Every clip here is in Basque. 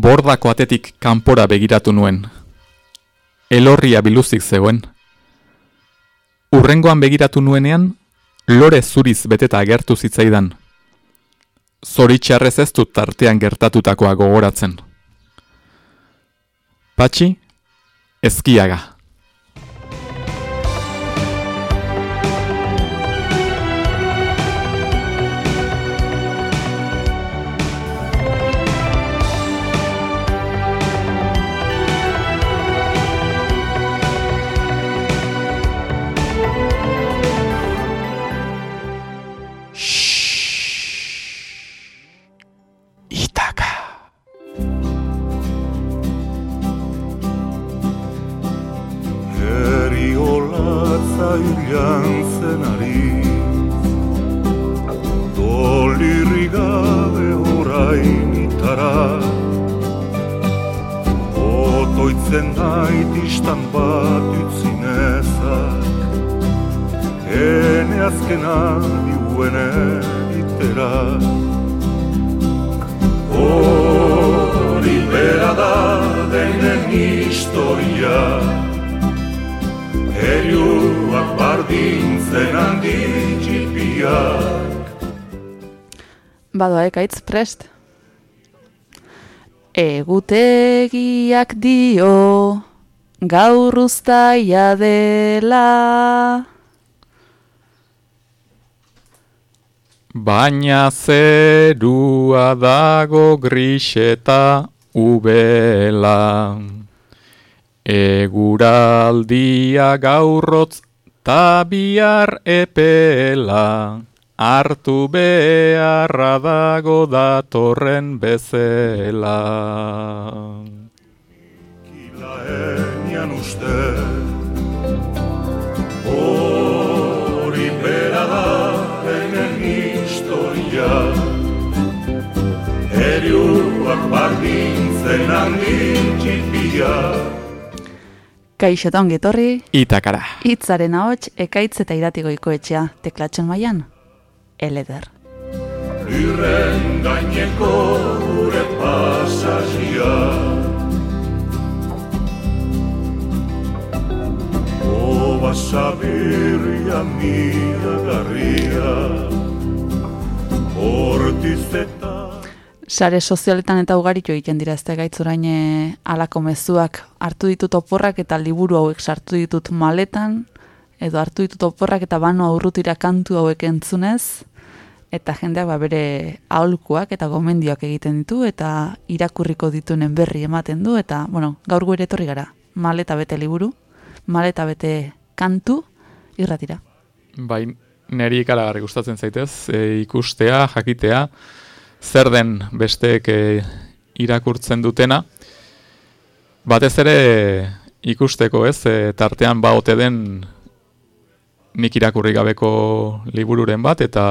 Bordako atetik kanpora begiratu nuen. Elorria biluzik zegoen. Urrengoan begiratu nuenean, lore zuriz beteta agertu zitzaidan. Zoritxarrez ez dut tartean gertatutakoa gogoratzen. Patxi, ezkiaga. Ekaitz prest. Egutegiak dio gaur ustaia dela. Baina zerua dago griseta ubela. Eguraldia gaurrotz tabiar epela hartu beharra dago datorren bezela. Kila enian uste, hori bera da enen historia, eriuak bardintzen handin txipia, Kaixotan getorri. Itakara. Itzaren ahots ekaitz eta iratikoiko etxea. Teklatzen maian eleder. Lirren gaineko gure pasazia Oba sabirria mira garria. Hortizeta Sare sozialetan eta ugaritu egiten dira ezte gaitzurain alako mezuak. Hartu ditut oporrak eta liburu hauek sartu ditut maletan edo hartu ditut oporrak eta bano aurrutira kantu hauek entzunez, eta jendeak ba bere aholkuak eta gomendioak egiten ditu, eta irakurriko dituenen berri ematen du, eta, bueno, gaur gure etorri gara, maleta bete liburu, maleta bete kantu, irratira. Bai, neri ikaragarri gustatzen zaitez, e, ikustea, jakitea, zer den besteek e, irakurtzen dutena, batez ere ikusteko ez, e, tartean ba ote den nik irakurri gabeko libururen bat eta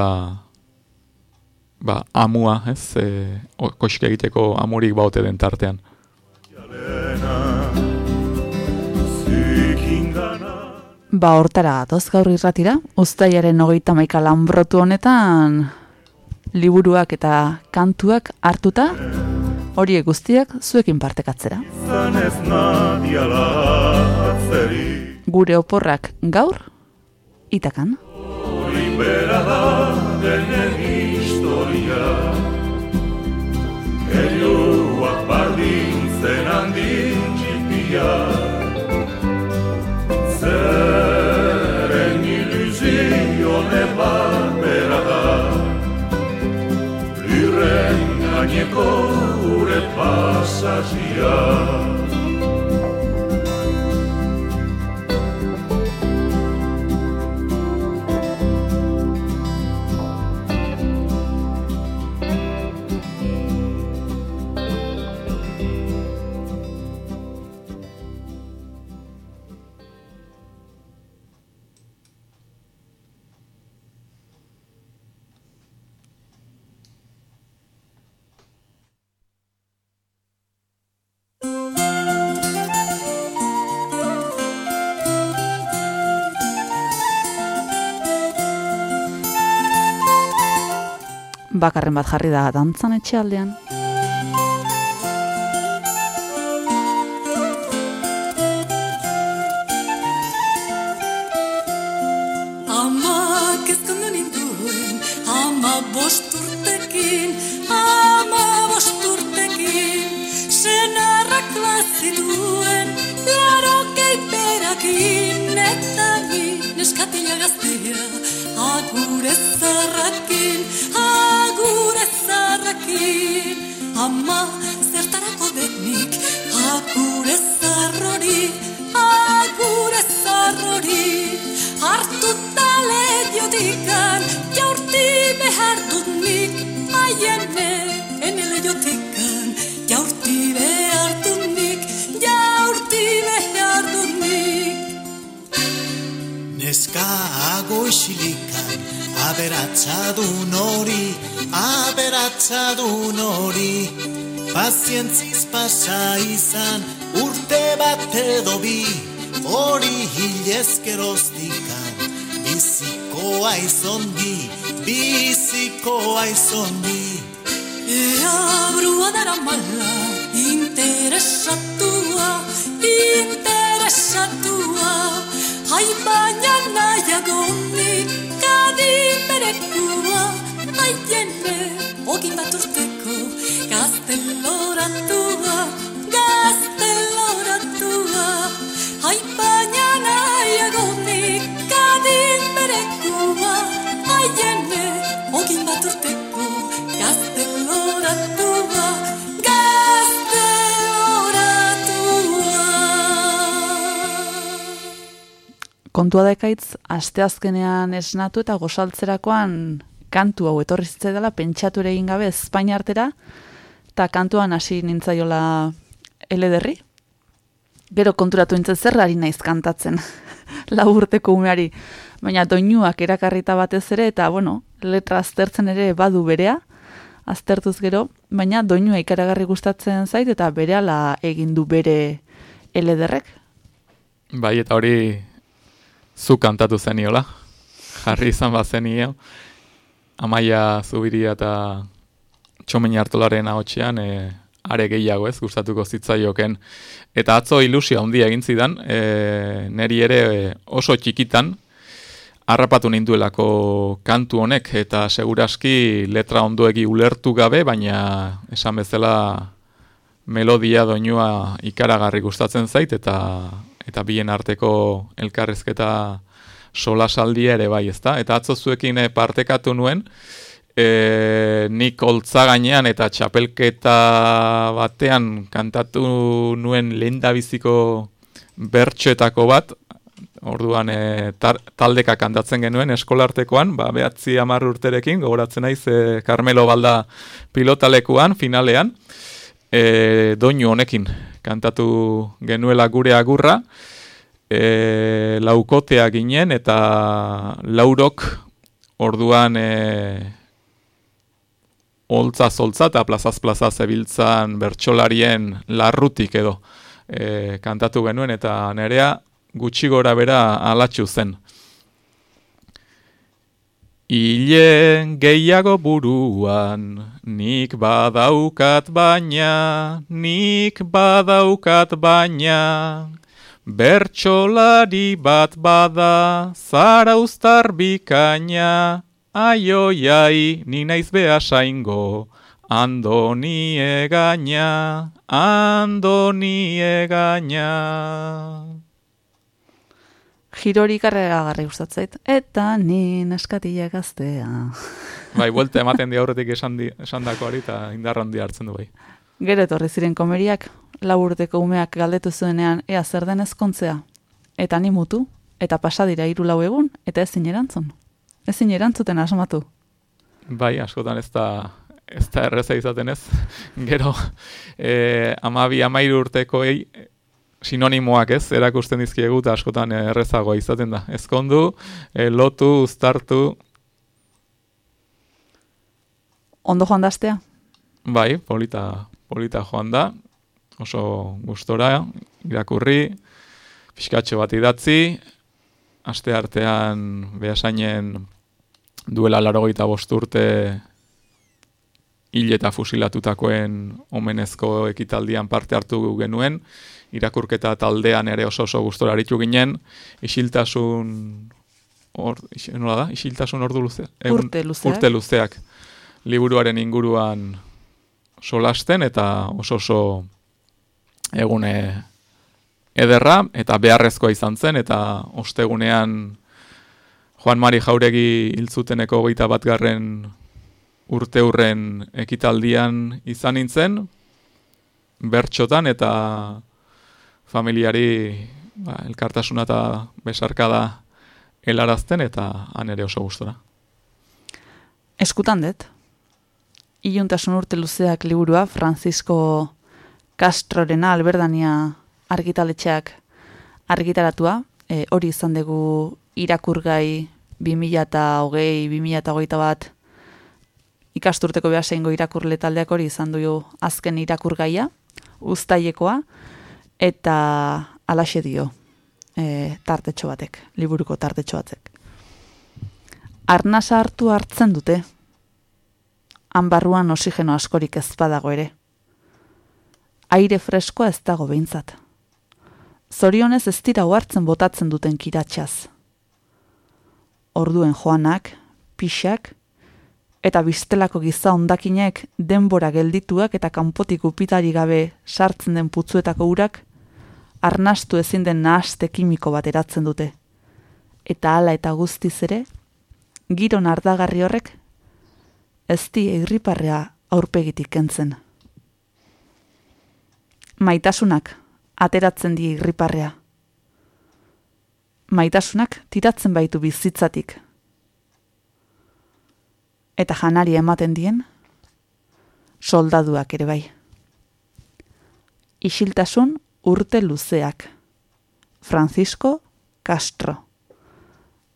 ba, amua, ez, e, koxik egiteko amurik baute den tartean. Ba, hortara gatoz gaur irratira, ustaiaren hogeita maika lanbrotu honetan liburuak eta kantuak hartuta, horiek guztiak zuekin partekatzera. Gure oporrak gaur, itakan. Bera da denen historia Helioak bardintzen handin txipia Zeren iluzio nebat bera da Lirren gaineko gure pasazia bakarren bat jarri da dantzan etxealdean. Agoixilikan, aberatsa du nori, aberatsa du nori. Pazientziz pasa izan, urte bat edo bi, hori hilezkeroz dikan. Bizikoa izondi, bizikoa izondi. Ea brua dara mala, interesatua, interesatua. Hai baina nik kadin berekua, aiene ogin bat urteko gazteloratua, gazteloratua. Hai baina nahiago nik kadin berekua, aiene ogin bat urteko gazteloratua, Kontua dekaitz, asteazkenean esnatu eta gosaltzerakoan kantu hau etorri zitzaidala pentsatu ere egin gabe Espainia artera, eta kantuan hasi nintzaiola elederri. Gero konturatu nintzen zer ari naiz kantatzen, lau urteko umeari, baina doinuak erakarrita batez ere, eta bueno, letra aztertzen ere badu berea, aztertuz gero, baina doinua ikaragarri gustatzen zait, eta berehala egin du bere elederrek. Bai, eta hori zu kantatu zeniola. Jarri izan bazenio. Amaia Zubiria eta Txomin hartolaren ahotxean, e, are gehiago ez, gustatuko zitzaioken. Eta atzo ilusia handia egin zidan, e, neri ere e, oso txikitan, harrapatu ninduelako kantu honek, eta seguraski letra ondoegi ulertu gabe, baina esan bezala melodia doinua ikaragarri gustatzen zait, eta eta bien arteko elkarrezketa solasaldia ere bai, ezta? Eta atzo zuekin eh, partekatu nuen, e, nik holtza gainean eta txapelketa batean kantatu nuen lehendabiziko bertxoetako bat, orduan e, tar, taldeka kantatzen genuen eskolartekoan, ba, behatzi amar urterekin, gogoratzen naiz e, Carmelo Balda pilotalekuan, finalean, e, doinu honekin kantatu genuela gure agurra, e, laukotea ginen eta laurok orduan e, holtza zoltza eta plazaz plaza zebiltzan bertsolarien larrutik edo e, kantatu genuen eta nerea gutxi gora bera alatxu zen. Ile gehiago buruan, nik badaukat baina, nik badaukat baina. Bertxolari bat bada, zara ustar bikaina, aioiai, ni naiz behasaingo, andoni egaina, andoni egaina. Girorik arregagarri gustatzait. Eta ni naskatila gaztea. Bai, buelta ematen di aurretik esan, di, esan dako hori eta indarra handi hartzen du bai. Gero etorri ziren komeriak, lau urteko umeak galdetu zuenean ea zer den ezkontzea. Eta ni mutu, eta pasa dira hiru lau egun, eta ezin erantzun. Ezin erantzuten asmatu. Bai, askotan ez da, ez da erreza izaten ez. Gero, e, amabi, amairu urtekoei sinonimoak ez, erakusten dizkiegu eta askotan errezagoa izaten da. Ezkondu, e, lotu, uztartu, Ondo joan daztea? bai, polita, polita joan da, oso gustora irakurri, pixkatxo bat idatzi, aste artean behasainen duela larogeita bosturte hil eta fusilatutakoen omenezko ekitaldian parte hartu genuen, irakurketa taldean ere oso oso gustora aritu ginen, isiltasun or, nola da? Isiltasun ordu luze? Urte luzeak. Urte luzeak. Liburuaren inguruan solasten eta oso oso egune ederra eta beharrezkoa izan zen eta ostegunean Juan Mari Jauregi hiltzuteneko hogeita bat garren urte hurren ekitaldian izan nintzen, bertxotan eta familiari ba, elkartasuna eta besarkada helarazten eta han ere oso gustora. Eskutan dut, iluntasun urte luzeak liburua, Francisco Castrorena alberdania argitaletxeak argitaratua, e, hori izan dugu irakurgai 2008-2008 bat ikasturteko behaseingo irakurle taldeak hori izan du azken irakurgaia, ustaiekoa, eta alaxe dio e, tartetxo batek, liburuko tartetxo batek. Arnasa hartu hartzen dute, hanbarruan osigeno askorik ez badago ere. Aire freskoa ez dago behintzat. Zorionez ez dira hartzen botatzen duten kiratxaz. Orduen joanak, pixak, eta biztelako giza ondakinek denbora geldituak eta kanpotik upitari gabe sartzen den putzuetako urak, arnastu ezin den nahaste kimiko bat eratzen dute. Eta hala eta guztiz ere, giro nardagarri horrek, ez di eirriparrea aurpegitik kentzen. Maitasunak ateratzen di irriparrea. Maitasunak tiratzen baitu bizitzatik, eta janari ematen dien, soldaduak ere bai. Isiltasun urte luzeak. Francisco Castro.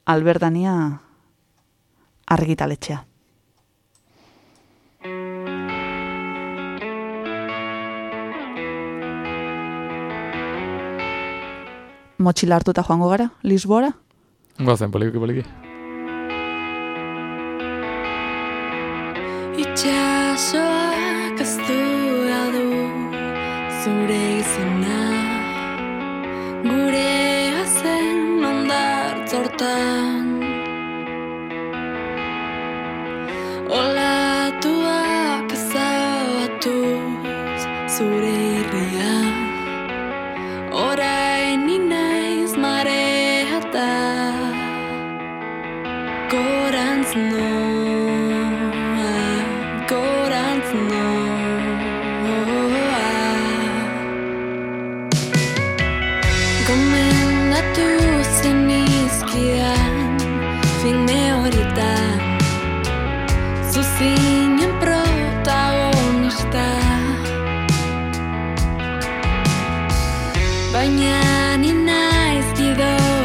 Alberdania argitaletxea. Motxila hartuta joango gara, Lisboara? Gozen, poliki, poliki. Itxasoak zortan Olatuak ezabatuz zure Baina ni naiz gidoilari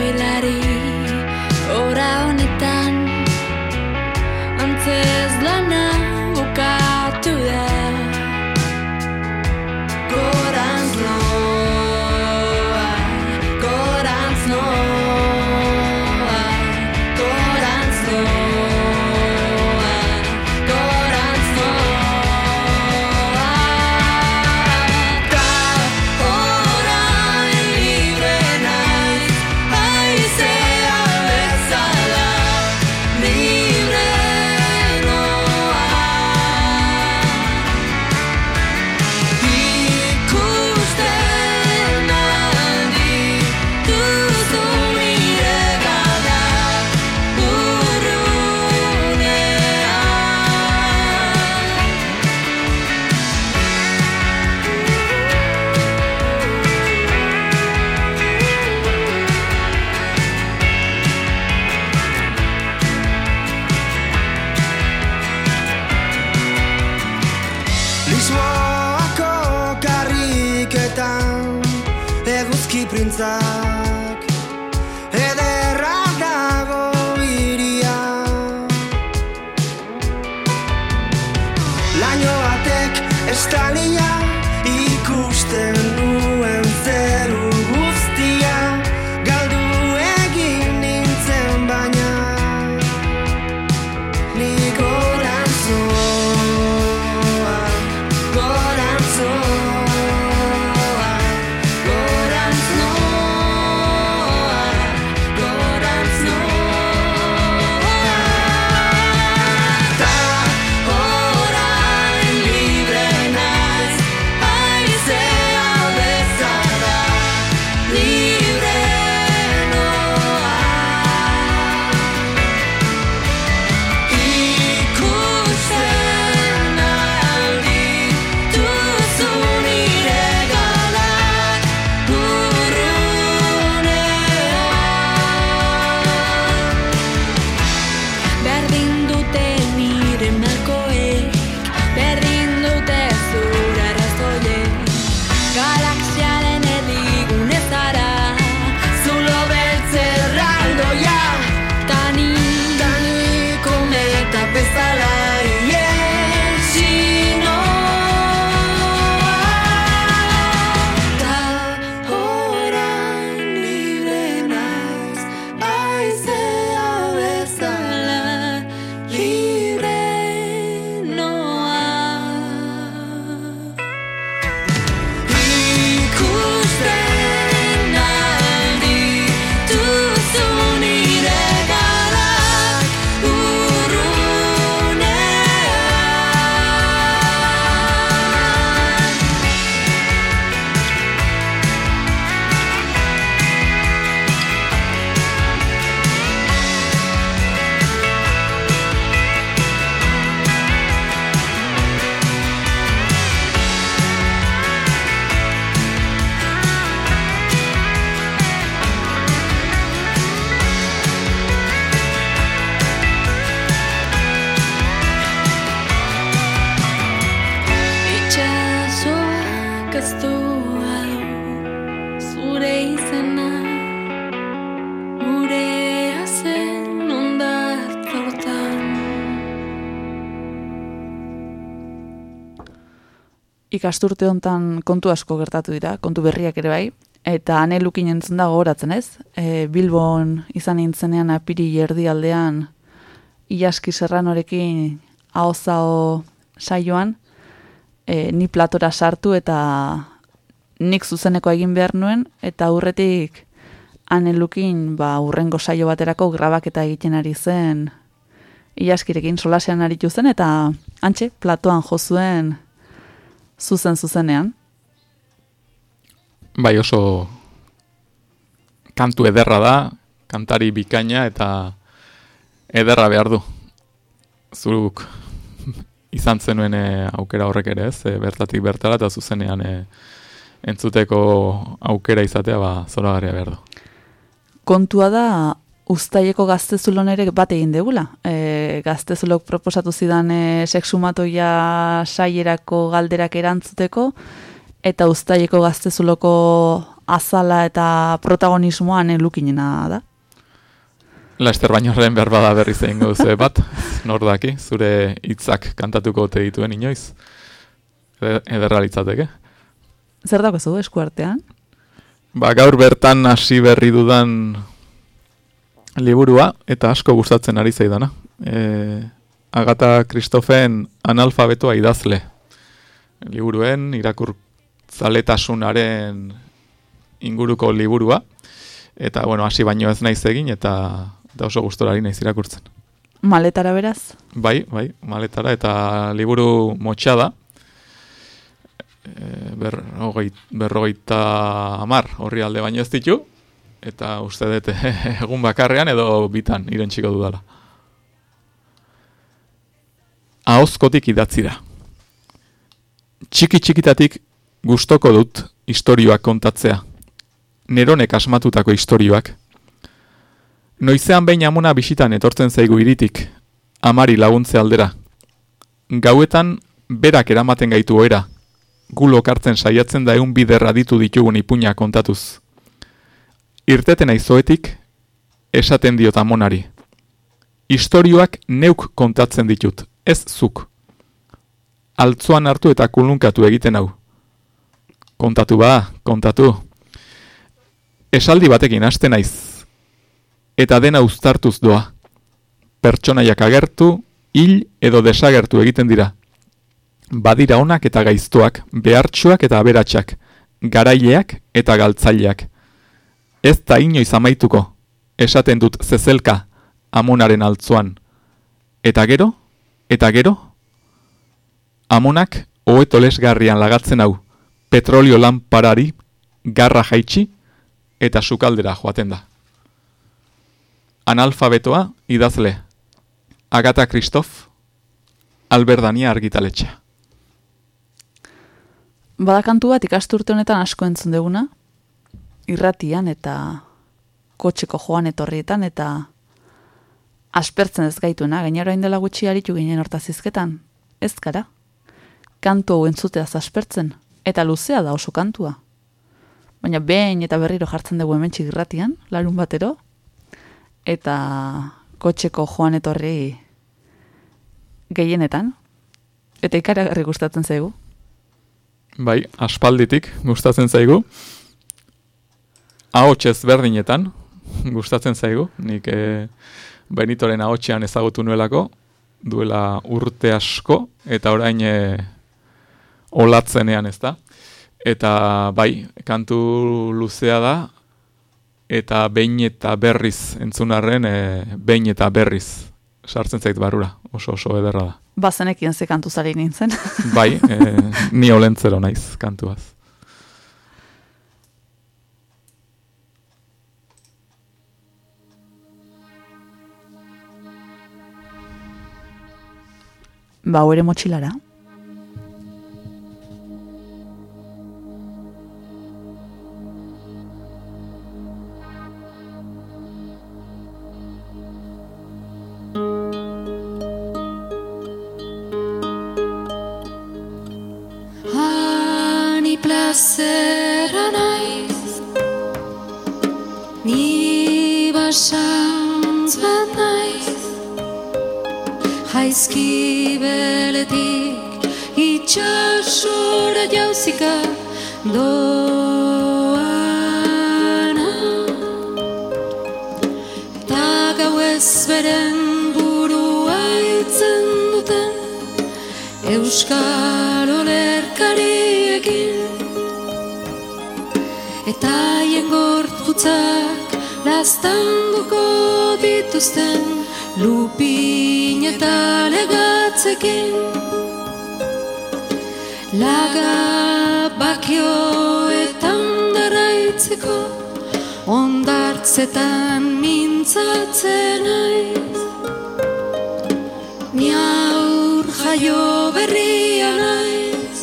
ikasturte hontan kontu asko gertatu dira, kontu berriak ere bai, eta ane lukin entzun da gogoratzen ez, e, Bilbon izan nintzenean apiri erdialdean Iaski Serranorekin hau saioan, e, ni platora sartu eta nik zuzeneko egin behar nuen, eta aurretik ane lukin ba, urrengo saio baterako grabaketa egiten ari zen Iaskirekin solasean aritu zen, eta antxe, platoan jo zuen zuzen zuzenean. Bai oso kantu ederra da, kantari bikaina eta ederra behar du. Zuruk izan zenuen eh, aukera horrek ere ez, eh, bertatik bertara eta zuzenean eh, entzuteko aukera izatea ba, zoragarria behar du. Kontua da, ustaieko gaztezulon ere bat egin degula. E, gaztezulok proposatu zidan e, sexumatoia saierako galderak erantzuteko, eta ustaieko gaztezuloko azala eta protagonismoan lukinena da. Laster baino horren behar bada berriz egin gauze bat, nor daki, zure hitzak kantatuko ote dituen inoiz. Eder- Ederra litzateke. Zer dago zu eskuartean? Ba, gaur bertan hasi berri dudan liburua, eta asko gustatzen ari zaidana. E, Agata Kristofen analfabetoa idazle. Liburuen, irakurtzaletasunaren inguruko liburua. Eta, bueno, hasi baino ez naiz egin, eta, eta oso gustorari naiz irakurtzen. Maletara beraz? Bai, bai, maletara, eta liburu motxa da. E, berrogei, berrogeita amar horri alde baino ez ditu, eta uste dut egun bakarrean edo bitan irentsiko dudala. Ahozkotik idatzi da. Txiki txikitatik gustoko dut istorioak kontatzea. Neronek asmatutako istorioak. Noizean behin amuna bisitan etortzen zaigu iritik, amari laguntze aldera. Gauetan berak eramaten gaitu oera, gu lokartzen saiatzen da egun biderra ditu ditugun ipuña kontatuz. Irteten aizoetik, esaten diot amonari. Istorioak neuk kontatzen ditut, ez zuk. Altzoan hartu eta kulunkatu egiten hau. Kontatu ba, kontatu. Esaldi batekin haste naiz. Eta dena uztartuz doa. Pertsonaiak agertu, hil edo desagertu egiten dira. Badira onak eta gaiztoak, behartsuak eta aberatsak, garaileak eta galtzaileak. Ez da inoiz amaituko, esaten dut zezelka, amonaren altzoan. Eta gero, eta gero, amonak hoeto lesgarrian lagatzen hau, petrolio lanparari, garra jaitsi, eta sukaldera joaten da. Analfabetoa idazle, Agata Kristof, Alberdania argitaletxea. Badakantu bat ikasturte honetan asko entzun deguna, irratian eta kotxeko joan etorrietan eta aspertzen ez gaituena, gainera hain dela gutxi aritu ginen hortazizketan. Ez gara. Kantu hau entzutea aspertzen, eta luzea da oso kantua. Baina behin eta berriro jartzen dugu hemen irratian, larun batero, eta kotxeko joan etorri gehienetan, eta ikaragarri gustatzen zaigu. Bai, aspalditik gustatzen zaigu. Ahots ezberdinetan gustatzen zaigu. Nik e, Benitoren ahotsean ezagutu nuelako, duela urte asko, eta orain e, olatzenean ez da. Eta bai, kantu luzea da, eta behin eta berriz entzunarren, e, behin eta berriz sartzen zait barura. Oso oso ederra da. Bazenekien ze kantu zari nintzen. Bai, e, ni olentzero naiz kantuaz. Ba, hau ere motxilara. Plazera naiz Ni basantz bat Jaizki beletik itxasora jauzika doana Eta gau ez beren burua itzen duten Euskal olerkariekin Eta haien gorputzak lastanduko dituzten Lupin eta legatzekin Laga bakioetan daraitzeko Ondartzetan mintzatzen naiz. Ni aur jaio berria naiz.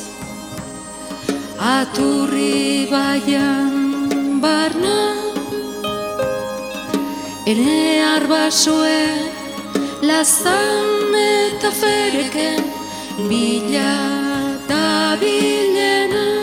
Aturri baian barna. Ene arbasoen lazan eta fereken Bila eta bilena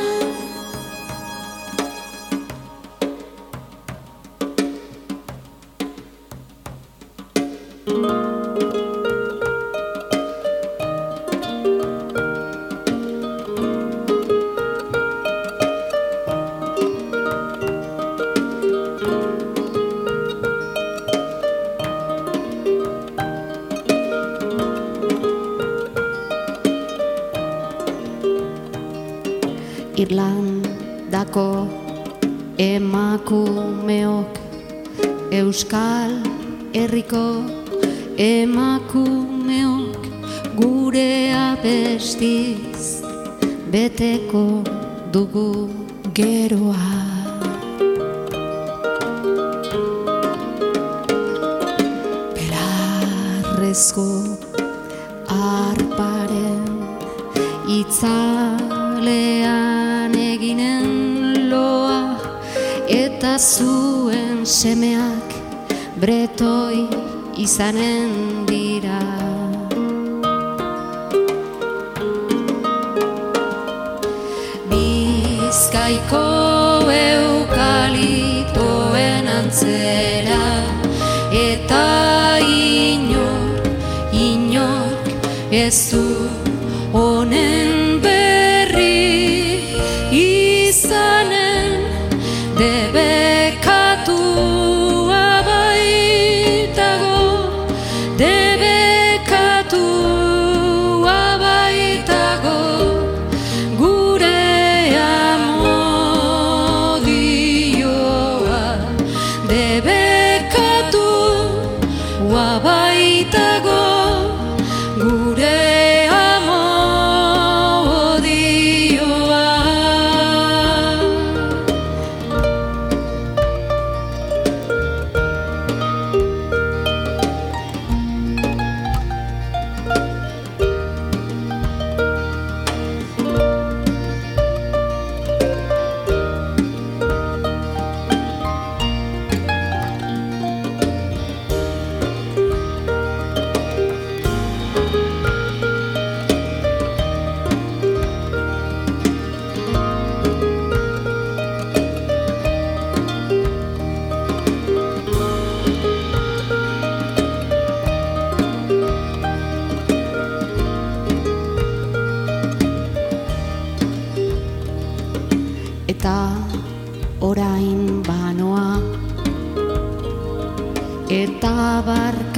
bretoi izanen dira. Bizkaiko eukalitoen antzera eta inor, inor ez du honen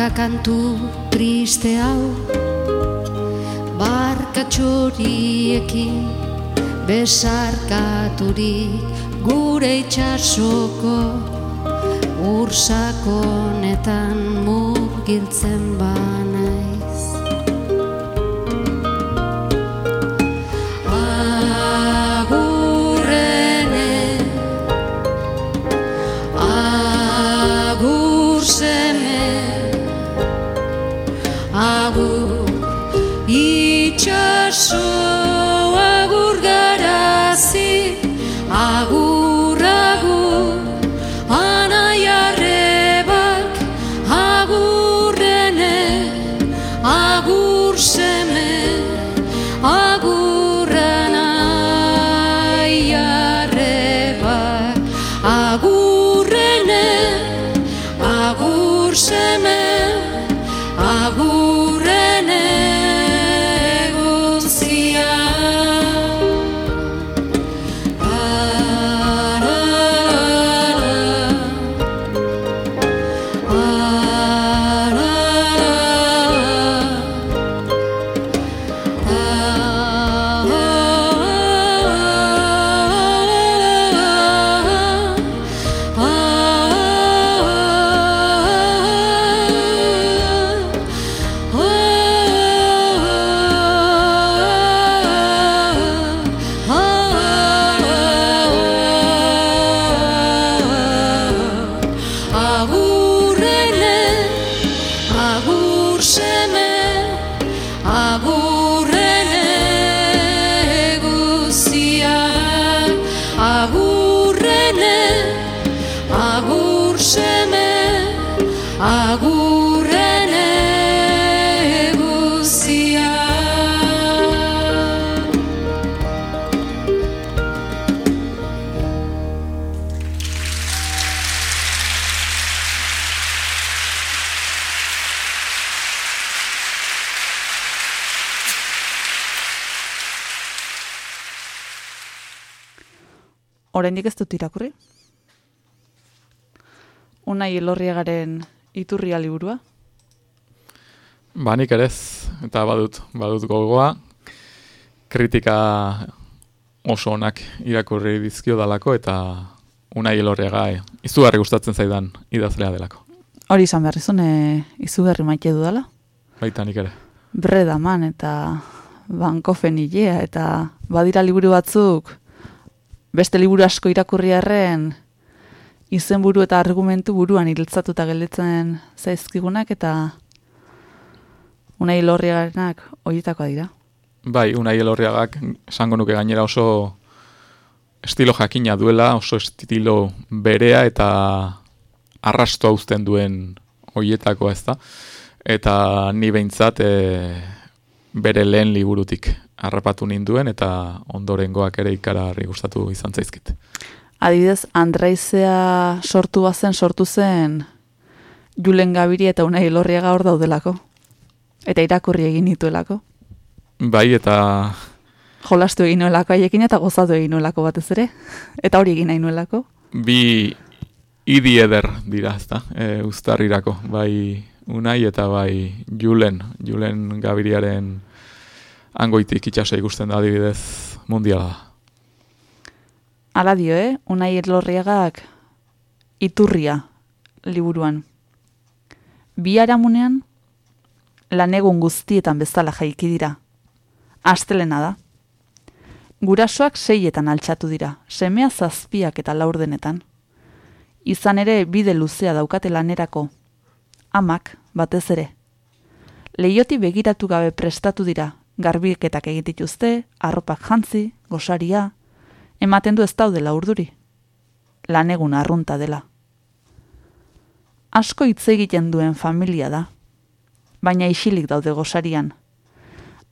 barka kantu triste hau barka txoriekin besarkaturik. Gure itxasoko ursakonetan murgiltzen banaiz oraindik ez dut irakurri. Unai elorriagaren iturria liburua. Ba, nik ere ez, eta badut, badut gogoa, kritika oso onak irakurri dizkio dalako, eta unai elorriaga eh, izugarri gustatzen zaidan idazlea delako. Hori izan behar izun, e, izugarri maite dudala. Baita nik ere. Bredaman eta bankofen hilea, eta badira liburu batzuk, beste liburu asko irakurri arren, izenburu eta argumentu buruan hiltzatuta gelditzen zaizkigunak, eta unai lorriagarenak horietakoa dira. Bai, unai elorriagak, esango nuke gainera oso estilo jakina duela, oso estilo berea eta arrasto uzten duen hoietako ez da. Eta ni behintzat e, bere lehen liburutik harrapatu ninduen eta ondorengoak ere ikaragarri gustatu izan zaizkit. Adibidez, Andraizea sortu bazen, sortu zen Julen Gabiri eta Unai Elorriaga hor daudelako. Eta irakurri egin dituelako. Bai, eta Jolastu egin nuelako haiekin eta gozatu egin nuelako batez ere. Eta hori egin nahi nuelako. bi idi eder dira, ezta, e, uztarrirako, bai Unai eta bai Julen, Julen Gabiriaren angoitik itxasa ikusten da adibidez mundiala. Ala dio, eh? Unai Elorriagak iturria liburuan. Bi aramunean lanegun guztietan bezala jaiki dira. Astelena da. Gurasoak seietan altxatu dira, semea zazpiak eta laurdenetan. Izan ere bide luzea daukate lanerako. Amak, batez ere. Leioti begiratu gabe prestatu dira, garbiketak egitituzte, arropak jantzi, gosaria, ematen du ez daudela urduri. Lanegun arrunta dela. Asko hitz egiten duen familia da, baina isilik daude gosarian.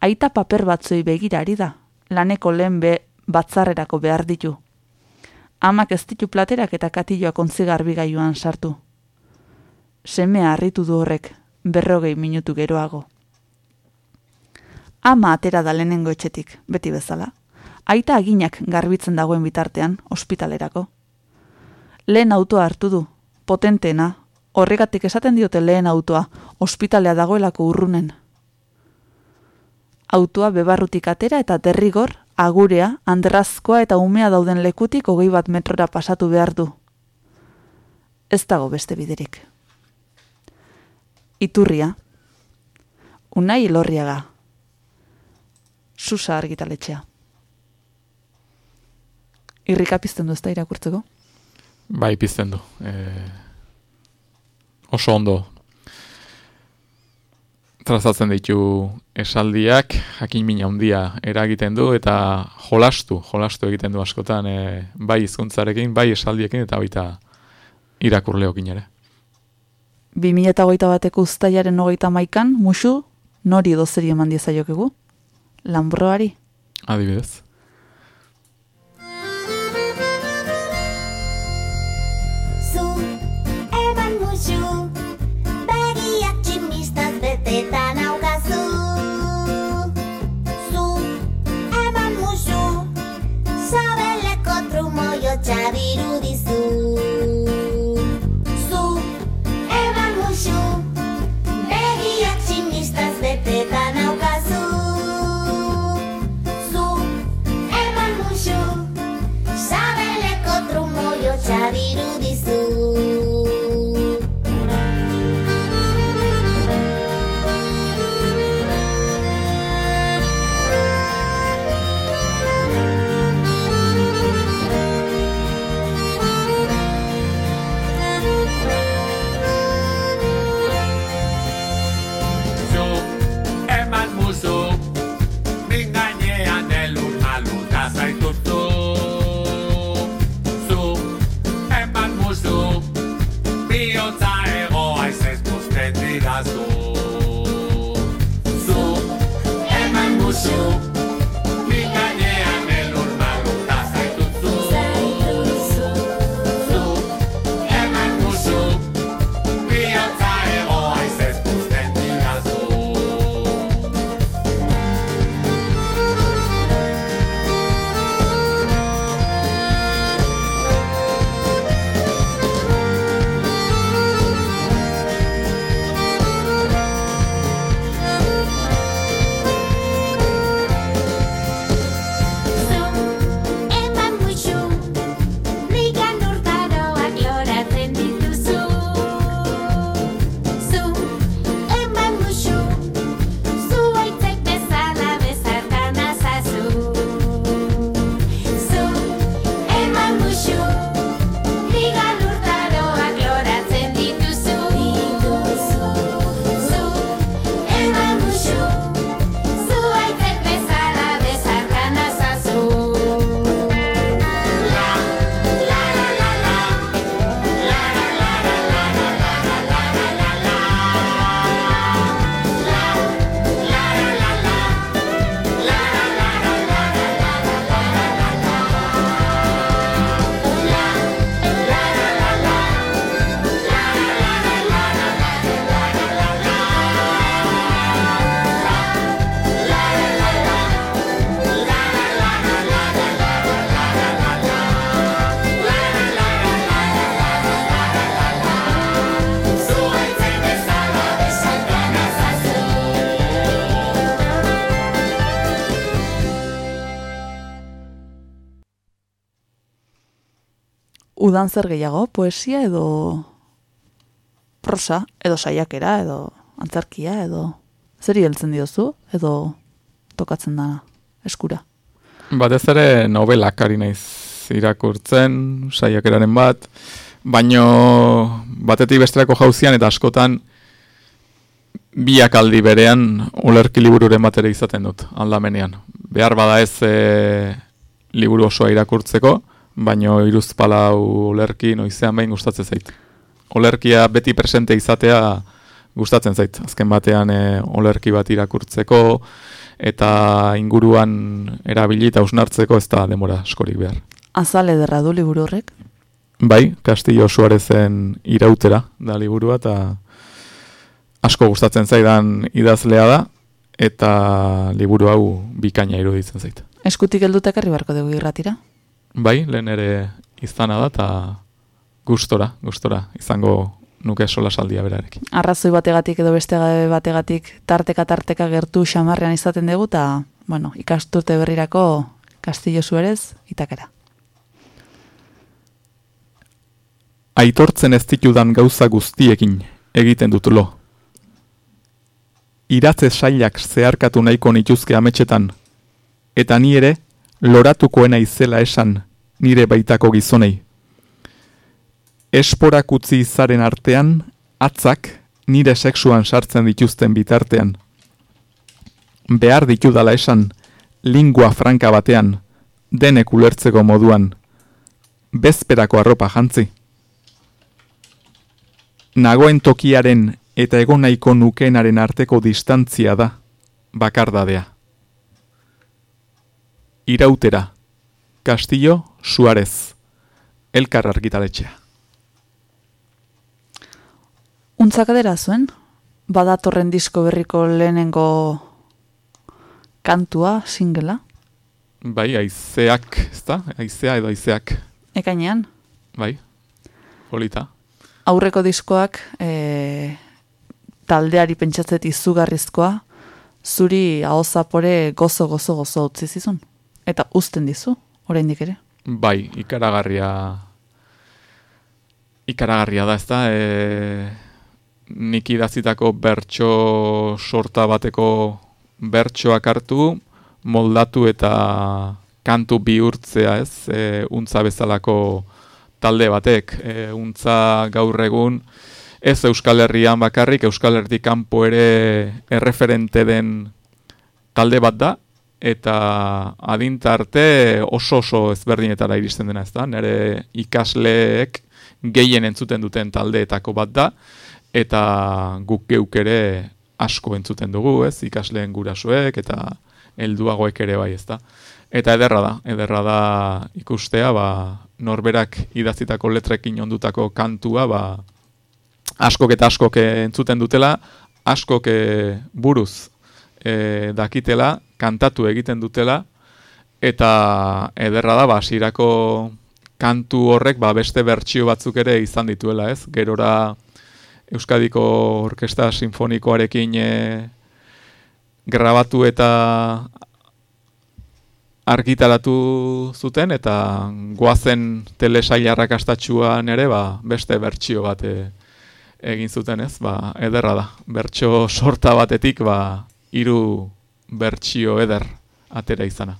Aita paper batzuei begirari da, laneko lehen be batzarrerako behar ditu. Amak ez ditu platerak eta katilloak ontzi garbigailuan sartu. Semea harritu du horrek, berrogei minutu geroago. Ama atera da lehenengo etxetik, beti bezala. Aita aginak garbitzen dagoen bitartean, ospitalerako. Lehen autoa hartu du, potentena, horregatik esaten diote lehen autoa, ospitalea dagoelako urrunen. Autoa bebarrutik atera eta derrigor, agurea, andrazkoa eta umea dauden lekutik hogei bat metrora pasatu behar du. Ez dago beste biderik. Iturria. Unai elorriaga. Susa argitaletxea. Irrika pizten du ez da irakurtzeko? Bai, pizten du. E, oso ondo trazatzen ditu esaldiak, jakin mina handia eragiten du, eta jolastu, jolastu egiten du askotan, e, bai hizkuntzarekin, bai esaldiekin, eta baita irakurleokin ere. 2008 bateko ustaiaren hogeita maikan, musu, nori edo zeri eman diezaiokegu? Lambroari? Adibidez. Udan zer gehiago, poesia edo prosa, edo saiakera, edo antzarkia, edo zeri heltzen diozu, edo tokatzen da eskura. Batez ere novelak ari naiz irakurtzen, saiakeraren bat, baino batetik besterako jauzian eta askotan biak aldi berean ulerki libururen bat izaten dut, aldamenean. Behar bada ez e, liburu osoa irakurtzeko, baino iruzpala ulerki noizean behin gustatzen zait. Olerkia beti presente izatea gustatzen zait. Azken batean e, olerki bat irakurtzeko eta inguruan erabili eta usnartzeko ez da demora askorik behar. Azal ederra du liburu horrek? Bai, Castillo Suarezen irautera da liburua eta asko gustatzen zaidan idazlea da eta liburu hau bikaina iruditzen zait. Eskutik heldutak herri barko dugu irratira? Bai, lehen ere izana da eta gustora, gustora izango nuke sola saldia berarekin. Arrazoi bategatik edo beste bategatik tarteka tarteka gertu xamarrean izaten dugu eta bueno, ikasturte berrirako Castillo Suarez itakera. Aitortzen ez ditudan gauza guztiekin egiten dut lo. Iratze sailak zeharkatu nahiko nituzke ametxetan, eta ni ere loratukoena izela esan nire baitako gizonei. Esporak utzi izaren artean, atzak nire sexuan sartzen dituzten bitartean. Behar ditudala esan, lingua franka batean, denek ulertzeko moduan, bezperako arropa jantzi. Nagoen tokiaren eta egon nahiko nukenaren arteko distantzia da, bakardadea. Irautera, Castillo Suarez, elkar argitaletxea. Untzak adera zuen, badatorren disko berriko lehenengo kantua, singela? Bai, aizeak, ez da? Aizea edo aizeak. Ekainean? Bai, polita. Aurreko diskoak e, taldeari pentsatzet izugarrizkoa, zuri hau zapore gozo, gozo, gozo utzi zizun. Eta uzten dizu, oraindik ere. Bai, ikaragarria ikaragarria da, ez da? E, nik idazitako bertso sorta bateko bertsoak hartu, moldatu eta kantu bihurtzea, ez? E, untza bezalako talde batek, e, untza gaur egun, ez Euskal Herrian bakarrik, Euskal Herri kanpo ere erreferente den talde bat da, eta adintarte oso oso ezberdinetara iristen dena ez da, nire ikasleek gehien entzuten duten taldeetako bat da, eta guk geuk ere asko entzuten dugu, ez, ikasleen gurasoek eta helduagoek ere bai, ez da. Eta ederra da, ederra da ikustea, ba, norberak idazitako letrekin ondutako kantua, ba, askok eta askok entzuten dutela, askok eh, buruz e, dakitela, kantatu egiten dutela, eta ederra da, ba, hasierako kantu horrek, ba, beste bertsio batzuk ere izan dituela, ez? Gerora Euskadiko Orkesta Sinfonikoarekin e, grabatu eta argitaratu zuten, eta goazen telesailarrak astatxuan ere, ba, beste bertsio bat e, egin zuten, ez? Ba, ederra da. Bertso sorta batetik, ba, hiru bertsio eder atera izana.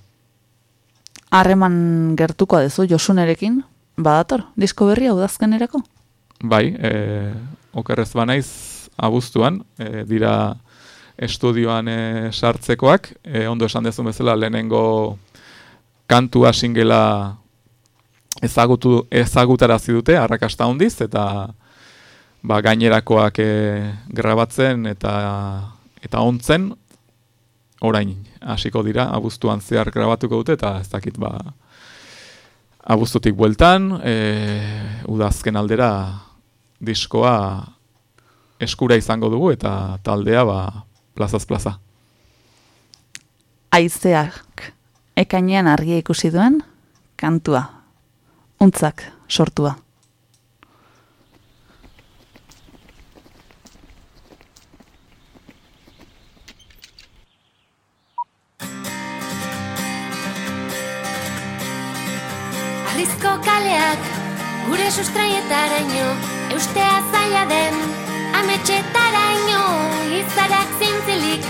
Harreman gertuko dezu Josunerekin, badator, disko berria udazkenerako? Bai, e, okerrez banaiz abuztuan, e, dira estudioan e, sartzekoak, e, ondo esan dezun bezala lehenengo kantua singela ezagutu ezagutarazi dute arrakasta hondiz eta ba, gainerakoak e, grabatzen eta eta ontzen orain hasiko dira abuztuan zehar grabatuko dute eta ez dakit ba abuztutik bueltan e, udazken aldera diskoa eskura izango dugu eta taldea ba plazaz plaza. Aizeak ekainean argia ikusi duen kantua. Untzak sortua. Alizko kaleak Gure sustraietaraino Eustea zaila den Ametxetaraino Izarak zintzilik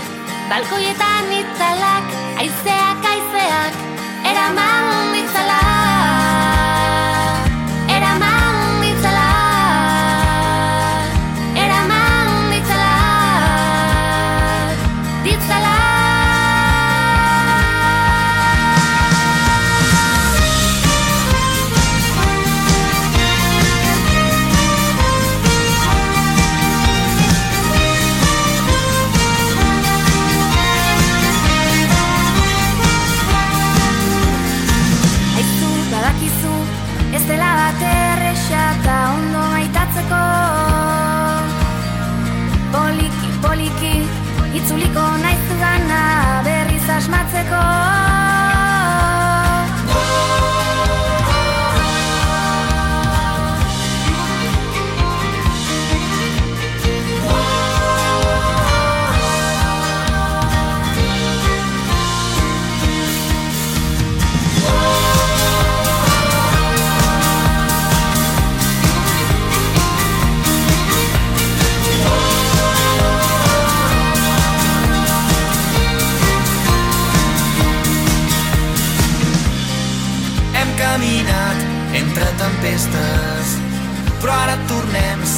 Balkoietan itzalak Aizeak aizeak Eraman ditzala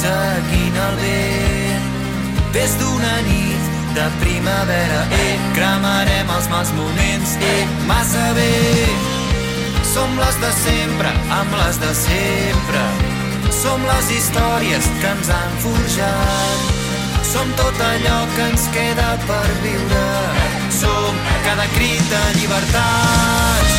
seguint el vent. Des d'una nit de primavera, eh, cremarem els mals moments, eh, massa bé. Som les de sempre, amb les de sempre. Som les històries que ens han forjat. Som tot allò que ens queda per viure. Som cada crit de llibertat.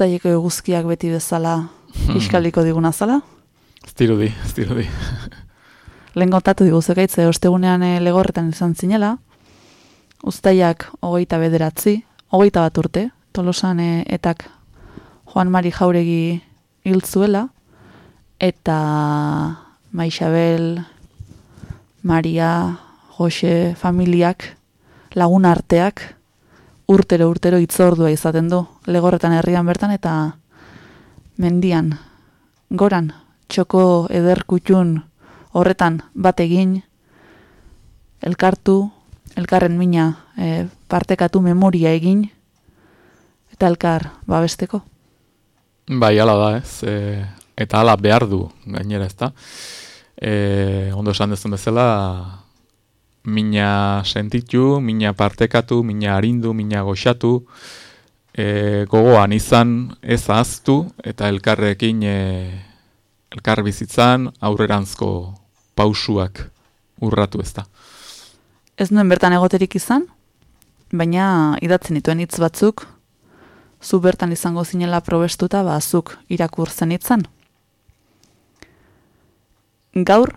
Ustaileko eguzkiak beti bezala iskaliko diguna zala. Ez dirudi, ez dirudi. Lehen kontatu digu zekaitze, ostegunean eh, legorretan izan zinela, ustaiak hogeita bederatzi, hogeita bat urte, tolosan eh, etak Juan Mari Jauregi hil zuela, eta Maixabel, Maria, Jose, familiak, lagun arteak, urtero urtero itzordua izaten du, legorretan herrian bertan eta mendian, goran, txoko eder kutxun horretan bat egin, elkartu, elkarren mina e, partekatu memoria egin, eta elkar babesteko. Bai, ala da, ez. E, eta ala behar du, gainera, ez da. E, ondo esan dezun bezala, mina sentitu, mina partekatu, mina arindu, mina goxatu, e, gogoan izan ez ahaztu, eta elkarrekin e, elkar bizitzan aurrerantzko pausuak urratu ez da. Ez nuen bertan egoterik izan, baina idatzen dituen hitz batzuk, zu bertan izango zinela probestuta, ba, zuk irakur zenitzan. Gaur,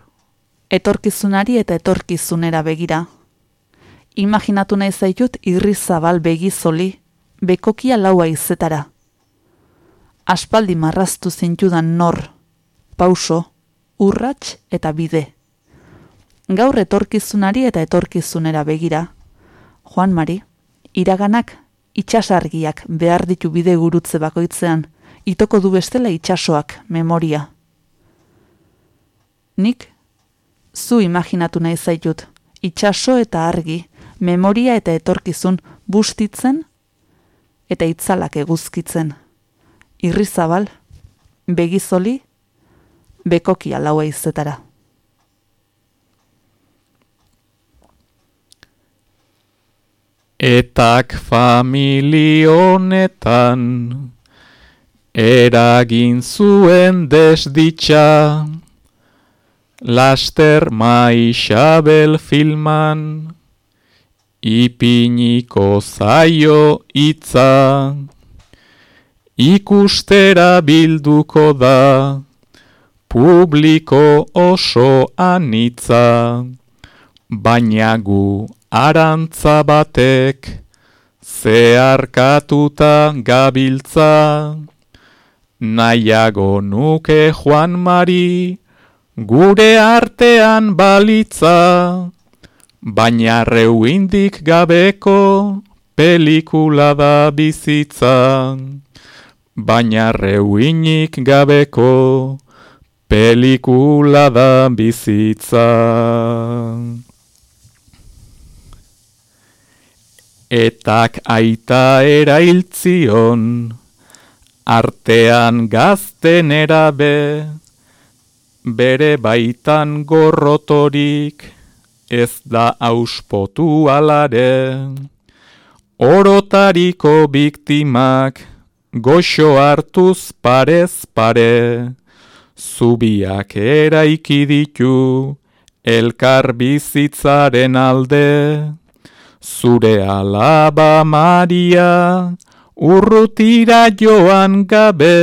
etorkizunari eta etorkizunera begira. Imaginatu nahi zaitut irri zabal begizoli, bekokia laua izetara. Aspaldi marraztu zintudan nor, pauso, urrats eta bide. Gaur etorkizunari eta etorkizunera begira. Juan Mari, iraganak itxasargiak behar ditu bide gurutze bakoitzean, itoko du bestela itxasoak memoria. Nik, zu imaginatu nahi zaitut, itxaso eta argi, memoria eta etorkizun bustitzen eta itzalak eguzkitzen. Irrizabal, begizoli, bekokia laua izetara. Etak familionetan eragin zuen desditxa Laster maixabel filman ipiniko zaio itza ikustera bilduko da publiko oso anitza. Baina gu arantza batek zeharkatuta gabiltza. Nahiago nuke Juan Mari gure artean balitza baina reuindik gabeko pelikula da bizitza. Baina reuinik gabeko pelikula da bizitza. Etak aita erailtzion, artean gazten erabe, bere baitan gorrotorik, ez da auspotu alare. Orotariko biktimak, goxo hartuz parez pare, zubiak eraiki ditu, elkar bizitzaren alde. Zure alaba Maria, urrutira joan gabe,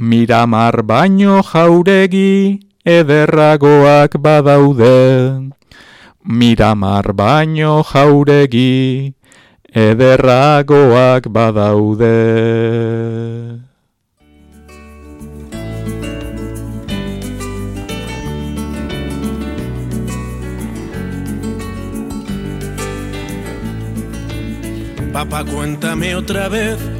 miramar baino jauregi ederragoak badaude. Miramar baino jauregi ederragoak badaude. Papá, cuéntame otra vez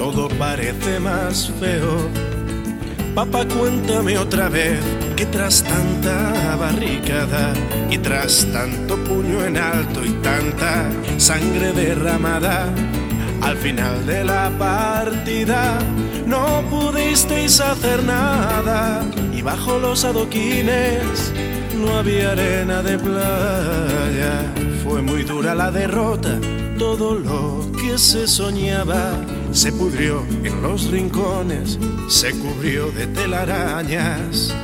todo parece más feo. Papá, cuéntame otra vez que tras tanta barricada y tras tanto puño en alto y tanta sangre derramada, al final de la partida no pudisteis hacer nada y bajo los adoquines no había arena de playa. Fue muy dura la derrota, todo lo que se soñaba se pudrió en los rincones, se cubrió de telarañas.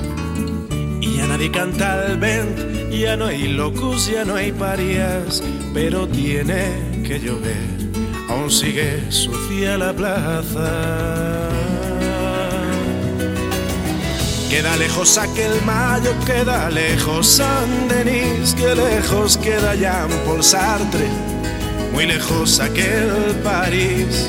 Y ya nadie canta al vent, ya no hay locos, ya no hay parias, pero tiene que llover, aún sigue sucia la plaza. Queda lejos aquel mayo, queda lejos San Denis, que lejos queda Jean Paul Sartre, muy lejos aquel París.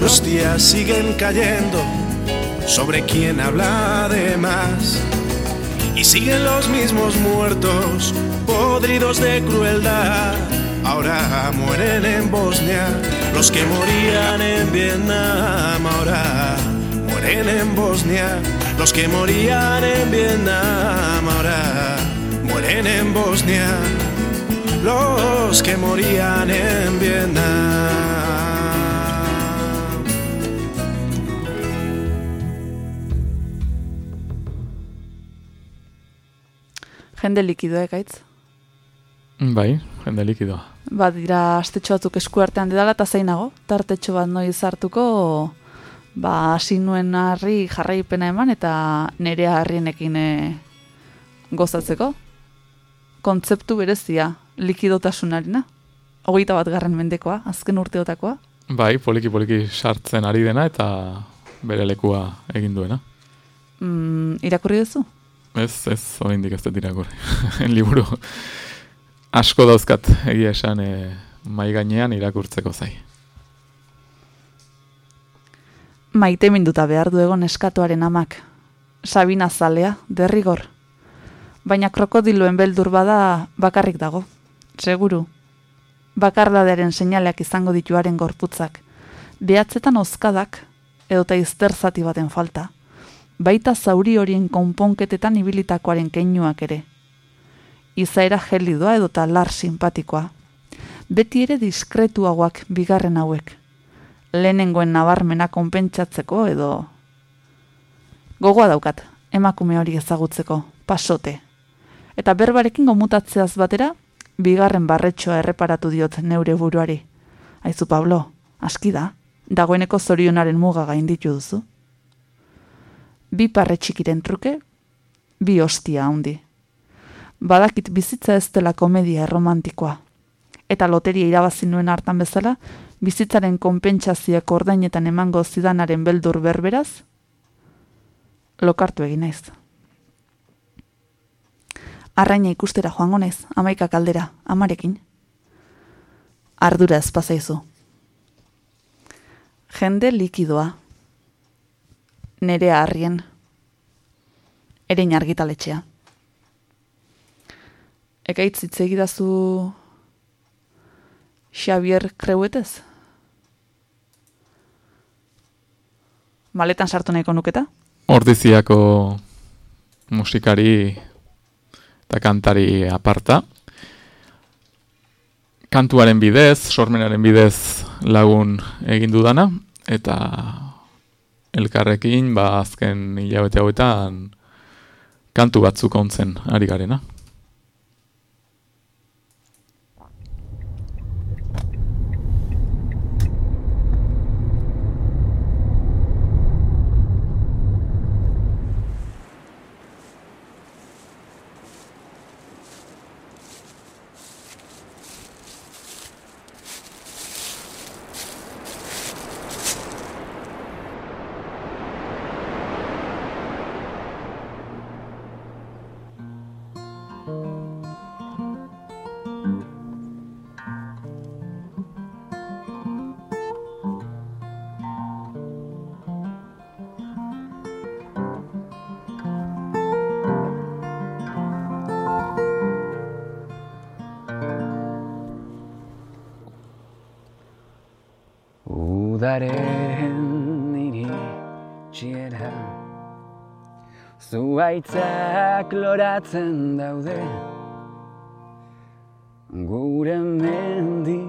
Los días siguen cayendo sobre quien habla de más. Y siguen los mismos muertos, podridos de crueldad. Ahora mueren en Bosnia los que morían en Vietnam. Ahora mueren en Bosnia los que morían en Vietnam. Ahora mueren en Bosnia los que morían en Vietnam. Jende likidoa ekaitz. Bai, jende likidoa. Ba, dira astetxo batzuk esku artean didala eta zeinago, tartetxo bat noiz hartuko, ba, hasi nuen harri jarraipena eman eta nire harrienekin e, gozatzeko. Kontzeptu berezia, likidotasunarena. Hogeita bat garren mendekoa, azken urteotakoa. Bai, poliki-poliki sartzen ari dena eta bere lekua egin duena. Mm, irakurri duzu? Ez, ez, oraindik ez dut irakurri. Liburu asko dauzkat egia esan e, mai gainean irakurtzeko zai. Maite minduta behar du egon eskatuaren amak. Sabina zalea, derrigor. Baina krokodiloen beldur bada bakarrik dago. Seguru. Bakardadearen seinaleak izango dituaren gorputzak. Behatzetan ozkadak, edota izter zati baten falta. Baita zauri horien konponketetan ibilitakoaren keinuak ere. Izaera gelidoa edota lar simpatikoa. Beti ere diskretuagoak bigarren hauek lehenengoen nabarmena konpentsatzeko edo gogoa daukat, emakume hori ezagutzeko, pasote. Eta berbarekin gomutatzeaz batera, bigarren barretxoa erreparatu diot neure buruari. Aizu Pablo, aski da, dagoeneko zorionaren muga gainditu duzu. Bi parretxikiren truke, bi ostia handi. Badakit bizitza ez dela komedia erromantikoa. Eta loteria irabazi nuen hartan bezala, bizitzaren konpentsazioak ordainetan emango zidanaren beldur berberaz, lokartu egin naiz. Arraina ikustera joango naiz, amaika kaldera, amarekin. Ardura ezpazaizu. Jende likidoa. Nerea harrien. Erein argitaletxea. Ekaitz hitz egidazu Xavier Kreuetez? Maletan sartu nahiko nuketa? Ordiziako musikari eta kantari aparta. Kantuaren bidez, sormenaren bidez lagun egin dudana, eta elkarrekin, ba, azken hilabete hauetan kantu batzuk ontzen ari garena. Udaren iritxiera Zuaitzak loratzen daude Gure mendi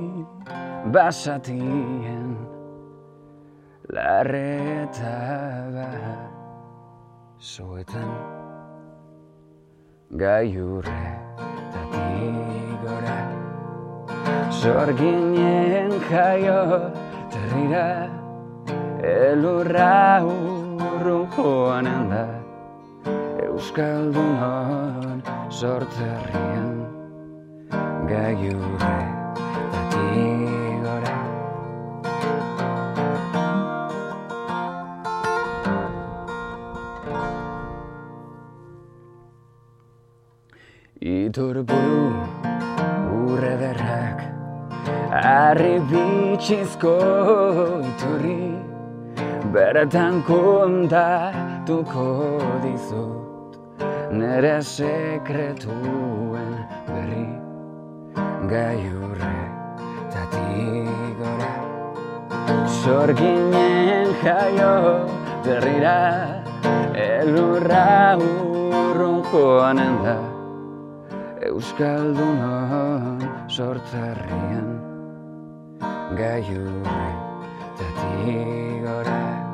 basatien. Larreta bat Soetan Gaiurre gora. Sorginen jaio Terrira elurra urrun joanen da Euskaldunon sortzerrian Gaiurre gora. Iturburu Suntsizko iturri Beretan kontatuko dizut Nere sekretuen berri. Gaiurre tatigora Sorginen jaio berrira Elurra urrun joanen da Euskaldunon sortzarrian Gaiurre tatigora Ezinezkoa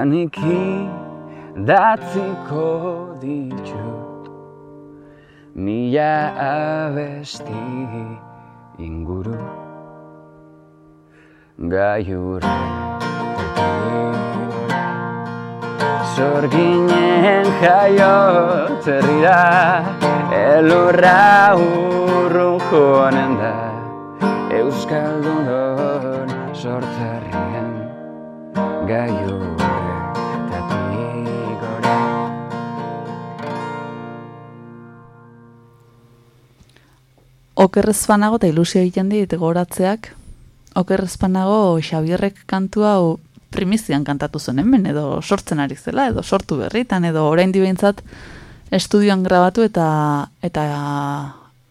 Taniki datziko ditut Mila abesti inguru Gaiurre Sorginen jaio zerrira Elurra urrun joanen da Euskaldun sortzarrian Gaiurre Okerrez banago eta ilusio egiten dit goratzeak. Okerrez banago Xabierrek kantu hau primizian kantatu zen hemen, edo sortzen ari zela, edo sortu berritan, edo orain behintzat estudioan grabatu eta eta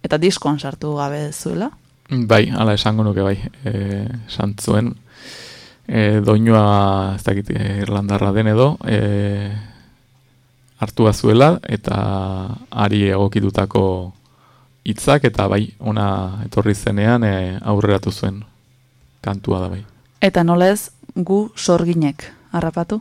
eta diskoan sartu gabe zuela. Bai, hala esango nuke bai. E, esan zuen, e, doinua, ez dakit, e, irlandarra den edo, e, hartua zuela, eta ari egokitutako hitzak eta bai, ona etorri zenean e, aurreratu zuen kantua da bai. Eta nola ez gu sorginek harrapatu?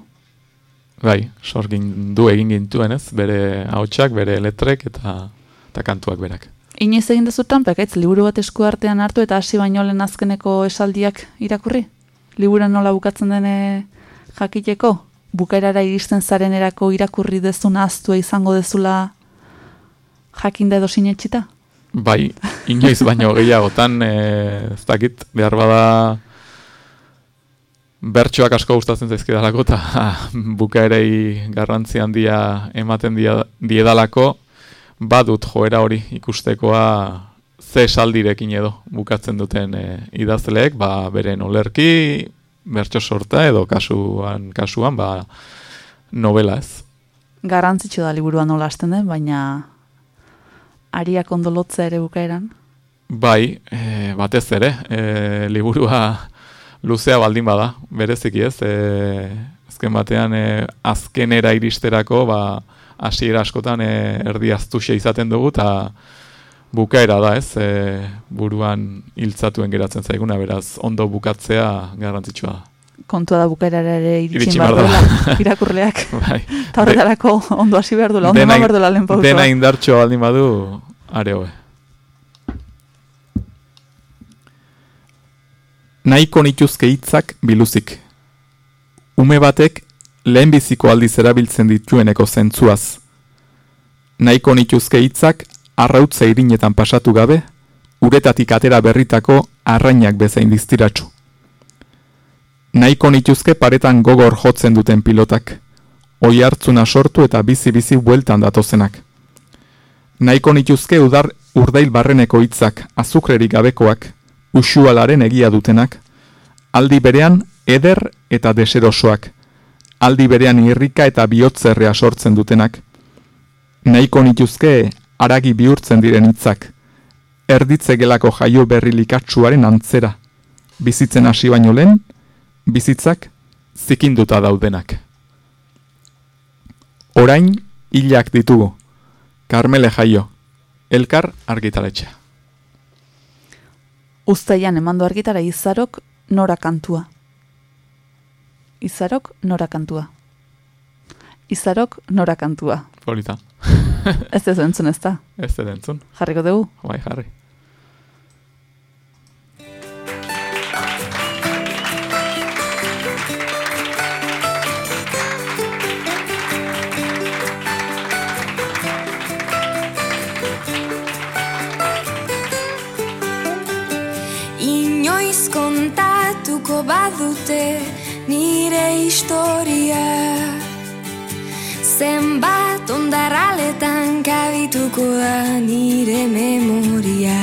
Bai, sorgin du egin gintuen ez, bere ahotsak, bere letrek eta, eta kantuak berak. Inoiz egin dezutan, pekaitz, liburu bat esku artean hartu eta hasi baino lehen azkeneko esaldiak irakurri? Liburan nola bukatzen dene jakiteko? Bukaerara iristen zarenerako irakurri dezuna aztua izango dezula jakinda edo sinetxita? Bai, inoiz baino gehiagotan, e, ez dakit, behar bada bertsoak asko gustatzen zaizkidalako eta bukaerei garrantzi handia ematen dia, diedalako, badut joera hori ikustekoa ze esaldirekin edo bukatzen duten e, idazleek, ba, beren olerki, bertso sorta edo kasuan, kasuan ba, novela ez. Garrantzitsu da liburuan nola den, baina ariak ondolotzea ere bukaeran? Bai, e, batez ere, e, liburua luzea baldin bada, bereziki ez, e, azken batean e, azkenera iristerako, ba, hasiera askotan e, erdi aztuxe izaten dugu, eta bukaera da ez, e, buruan hiltzatuen geratzen zaiguna, beraz, ondo bukatzea garrantzitsua da. Kontua da bukaerara ere iritsin Iritsi behar duela, irakurleak. Bai. Eta horretarako ondo hasi behar duela, ondo eman behar duela lehen. Dena indartxo baldin badu, are hobe. Nahiko nituzke hitzak biluzik. Ume batek lehenbiziko aldiz erabiltzen ditueneko zentzuaz. Nahiko nituzke hitzak arrautza irinetan pasatu gabe, uretatik atera berritako arrainak bezain diztiratsu. Nahiko nituzke paretan gogor jotzen duten pilotak, oi hartzuna sortu eta bizi-bizi bueltan datozenak. Nahiko nituzke udar urdail barreneko hitzak azukrerik gabekoak, usualaren egia dutenak, aldi berean eder eta deserosoak, aldi berean irrika eta bihotzerrea sortzen dutenak. Nahiko nituzke aragi bihurtzen diren hitzak, erditze gelako jaio berri likatsuaren antzera, bizitzen hasi baino lehen, bizitzak zikinduta daudenak. Orain hilak ditugu, Karmele jaio, elkar argitaletxea. Uztaian emandu argitara izarok nora kantua. Izarok nora kantua. Izarok nora kantua. Polita. Ez ez entzun ez da. Ez dut entzun. Jarriko dugu. Bai, jarri. Historia. Zenbat ondarraletan kabituko da nire memoria.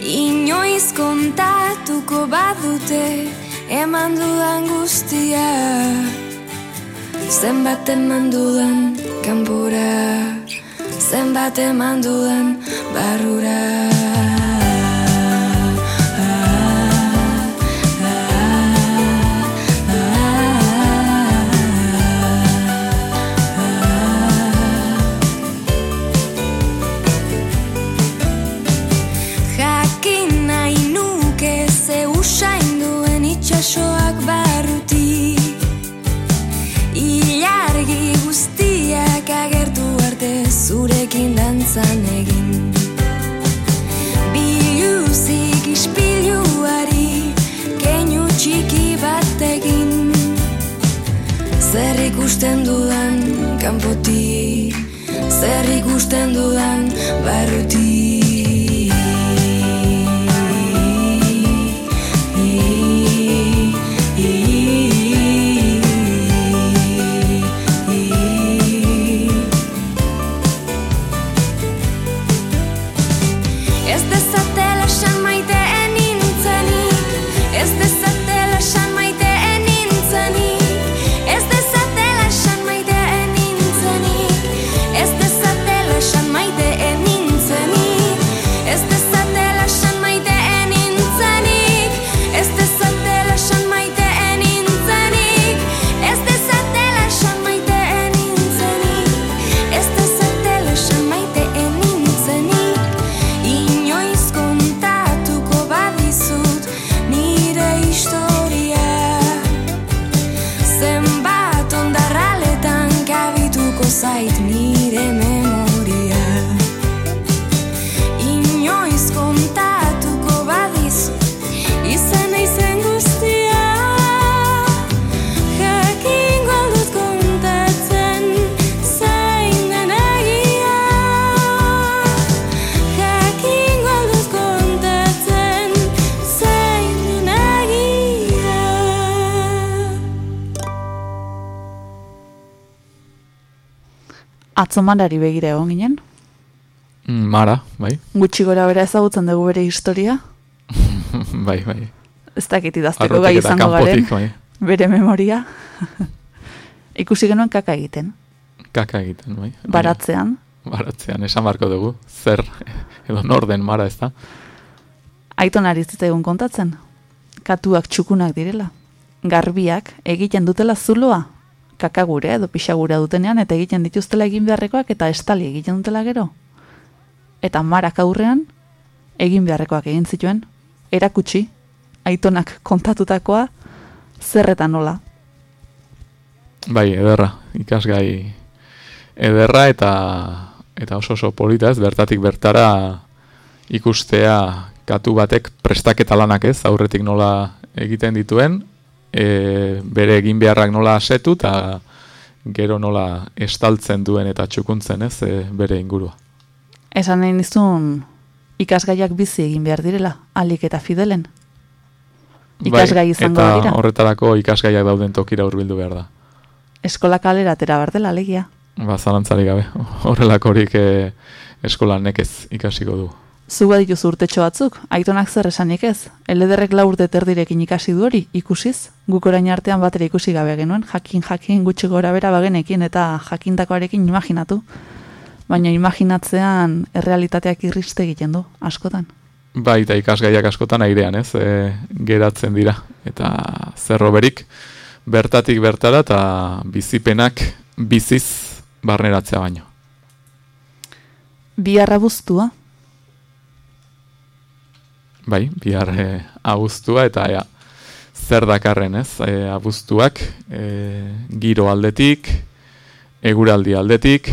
Inoiz kontatuko badute eman dudan guztia. Zenbat eman dudan kanpora. Zenbat eman dudan barrura dantzan egin Biluzik ispiluari keinu txiki batekin Zer ikusten dudan kanpotik Zer ikusten dudan barrutik Atzomanari begira egon ginen. Mm, Mara, bai. Gutxi gora bera ezagutzen dugu bere historia. bai, bai. Ez dakit idazteko gai izango garen. bai. Bere memoria. Ikusi genuen kaka egiten. Kaka egiten, bai. Baratzean. Baratzean, esan barko dugu. Zer, edo norden Mara ez da. Aiton ari zitzaigun kontatzen. Katuak txukunak direla. Garbiak egiten dutela zuloa. Kakagure edo pixagura dutenean eta egiten dituztela egin beharrekoak eta estali egiten dutela gero. Eta marak aurrean egin beharrekoak egin zituen. Erakutsi, aitonak kontatutakoa zer eta nola. Bai, ederra, ikasgai ederra eta eta oso oso polita ez, bertatik bertara ikustea katu batek prestaketa lanak ez, aurretik nola egiten dituen, e, bere egin beharrak nola asetu eta gero nola estaltzen duen eta txukuntzen ez, e, bere ingurua. Esan nahi nizun ikasgaiak bizi egin behar direla, alik eta fidelen. Ikasgai izango Bai, eta dira. horretarako ikasgaiak dauden tokira hurbildu behar da. Eskola kalera atera behar dela, alegia. Ba, zalantzarik gabe, horrelakorik e, eskolan nekez ikasiko du. Zu badituzu urtetxo batzuk, aitonak zer esanik ez. Elederrek lau urte terdirekin ikasi du hori, ikusiz. Guk orain artean batera ikusi gabe genuen, jakin jakin gutxi gora bera bagenekin eta jakintakoarekin imaginatu. Baina imaginatzean errealitateak irriste egiten du, askotan. Bai, eta ikasgaiak askotan airean, ez, e, geratzen dira. Eta zerroberik, bertatik bertara eta bizipenak biziz barneratzea baino. Biharra buztua, Bai, bihar e, abuztua eta ea, zer dakarren, ez, e, abuztuak, e, giro aldetik, eguraldi aldetik,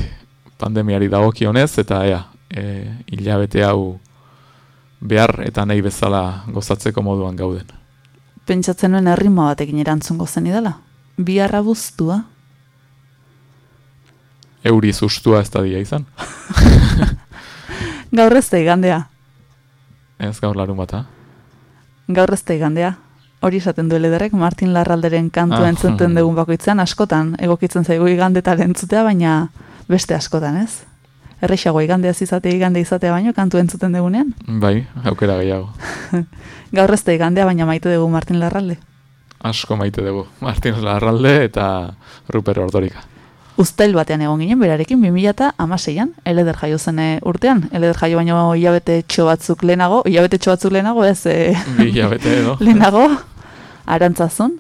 pandemiari dagokionez eta ea, e, hilabete hau behar eta nahi bezala gozatzeko moduan gauden. Pentsatzen nuen errima batekin erantzungo zen idala. Biharra buztua. Euri sustua ez da dia izan. Gaur ez da igandea. Ez gaur larun bata. Gaur ez igandea. Hori esaten du lederrek, Martin Larralderen kantu Ah. entzuten dugun bakoitzean, askotan, egokitzen zaigu igandeta entzutea, baina beste askotan, ez? Errexago igandea ez izatea igande izatea baino kantu entzuten dugunean. Bai, aukera gehiago. Gaur ez igandea, baina maite dugu Martin Larralde. Asko maite dugu. Martin Larralde eta Ruper Ordorika. Uztail batean egon ginen, berarekin 2006an, eleder jaio zen eh, urtean. Eleder jaio baino hilabete txo batzuk lehenago, hilabete txo batzuk lehenago, ez e, hilabete edo. lehenago, arantzazun,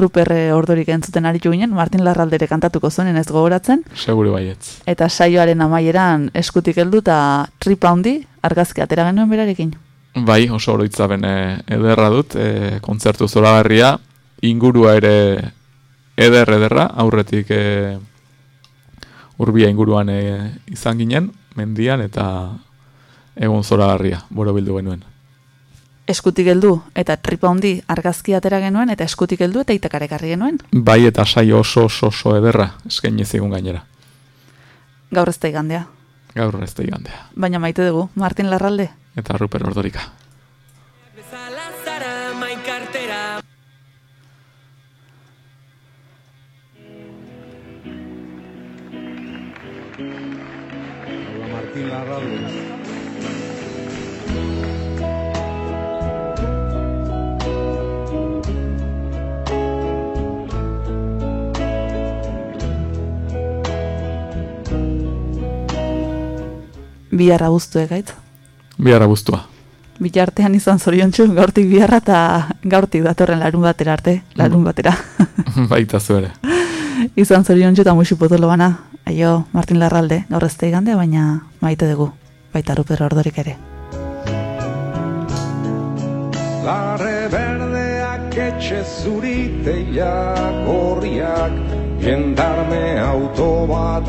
Ruper eh, ordorik entzuten aritu ginen, Martin Larraldere kantatuko zuen, ez gogoratzen, Seguru baietz. eta saioaren amaieran eskutik heldu eta handi argazki atera genuen berarekin. Bai, oso oroitzaben e, ederra dut, e, kontzertu zoragarria, ingurua ere eder ederra, aurretik e, urbia inguruan e, izan ginen, mendian eta egun zoragarria, boro bildu genuen. Eskutik heldu eta tripa handi argazki atera genuen, eta eskutik heldu eta itakarekarri genuen. Bai eta saio oso oso oso ederra, eskaini zigun gainera. Gaur ez da igandea. Gaur ez da igandea. Baina maite dugu, Martin Larralde. Eta Ruper Ordorika. Martín Larralde. Biharra buztu egaitz. Biara guztua. Bilartean izan zoriontsu, gaurtik biharra eta gaurtik datorren larun batera arte, larun batera. Baita zu ere. izan zoriontsu eta musi potolo bana. Aio, Martin Larralde, gaur ez da igandea, baina maite dugu. Baita Ruper ordorik ere. Larre berdeak etxe zuriteia gorriak Jendarme auto bat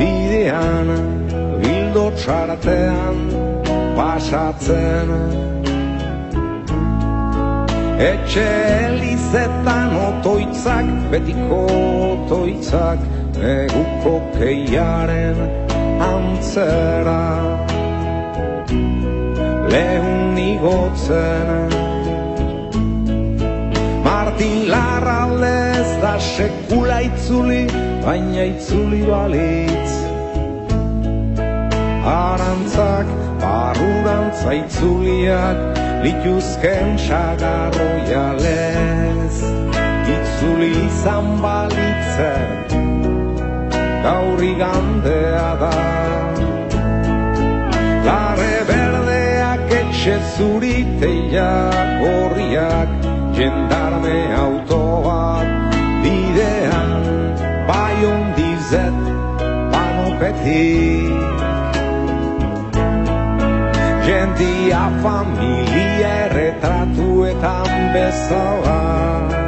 bidean Bildo txartean pasatzen Etxe elizetan otoitzak, betiko otoitzak Neguko keiaren antzera. Lehun igotzen. Martin Larralde ez da sekula itzuli, baina itzuli balitz. Arantzak, barrurantza itzuliak, lituzken sagarroialez. Itzuli izan balitzen, gaur igandea da. Larre berdeak etxe zuriteia gorriak Jendarme autoak bidean Bai ondizet panopetik Jendia familia erretratuetan bezala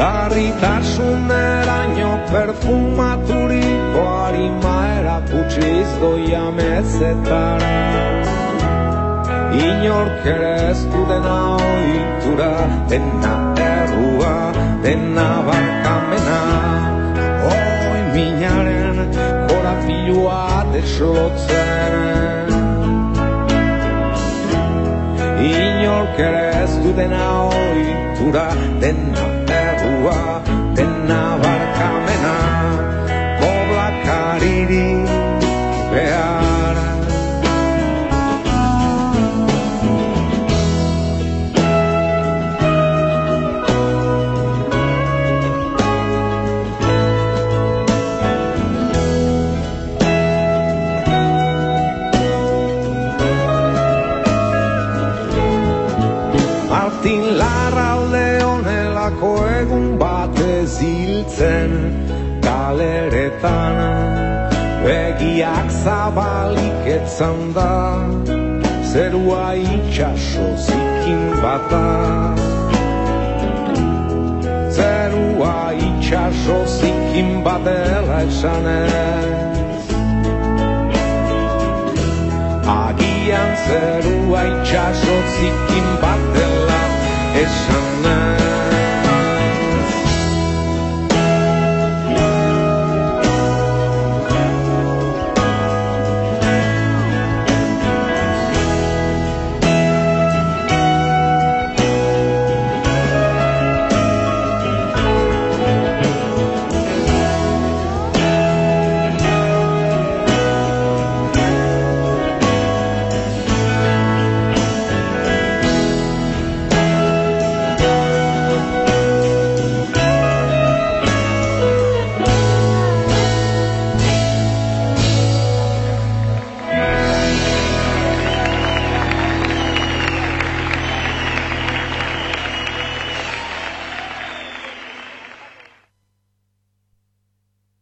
Garritasuneraino perfumaturiko harima erakutsiz doia mezetara. Inork ere ez du dena oitura, dena errua, dena barkamena. Oi minaren korapilua deslotzen. Inork ere ez du dena oitura, dena errua, dena barkamena etzan da Zerua itxaso zikin bata. Zerua itxaso zikin batela esanez. Agian zerua itxaso zikin batela esanez